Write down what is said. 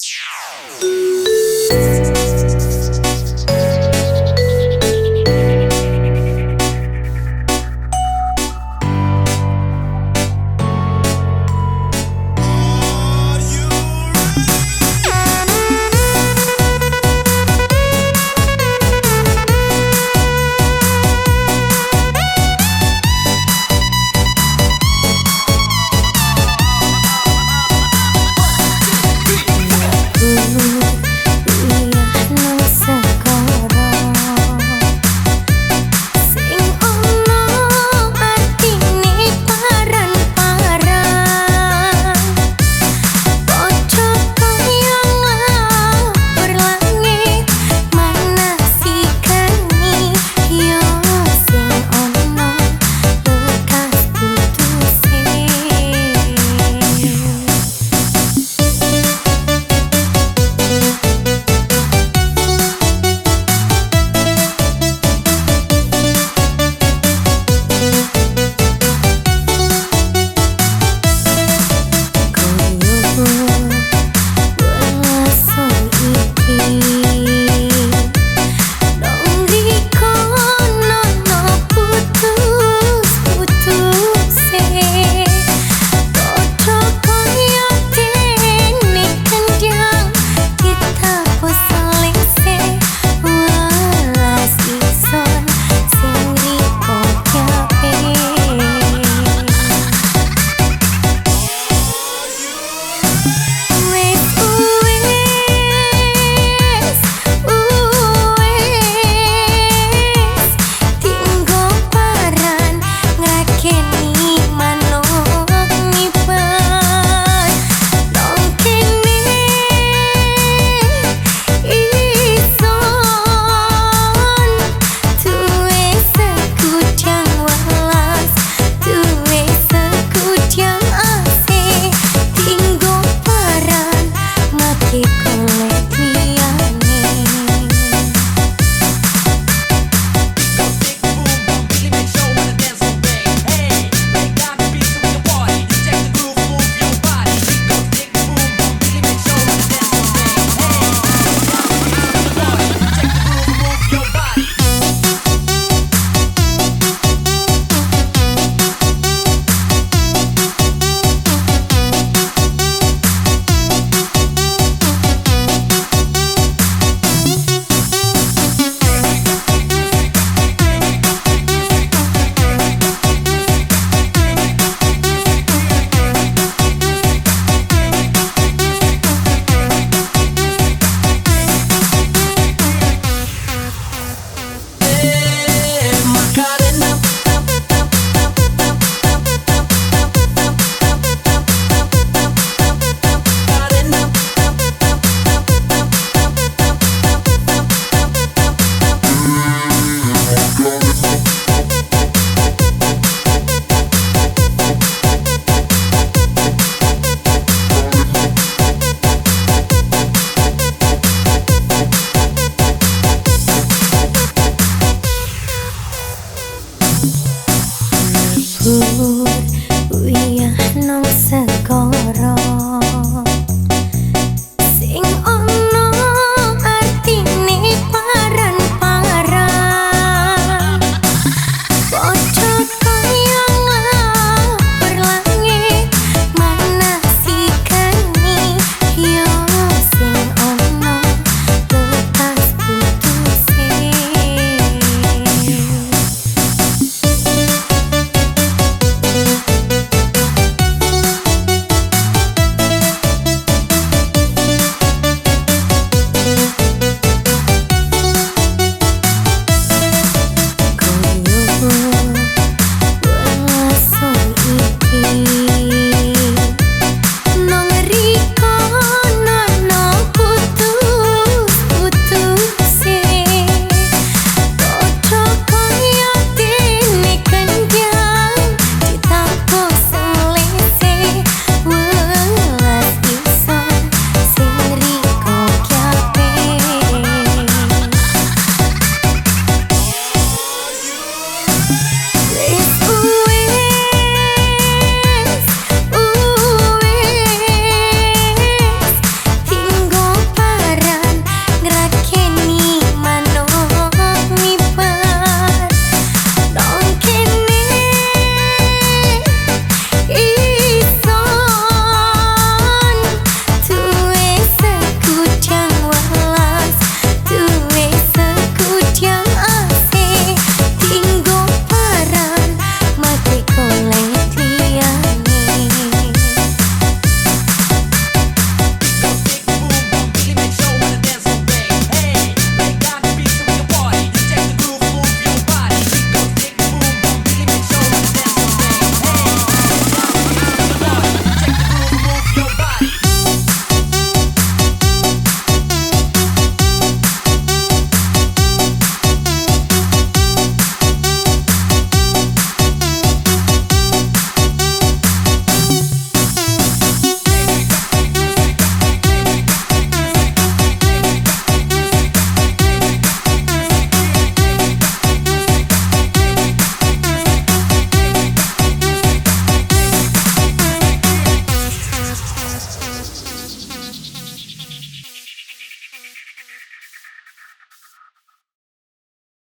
Ciao.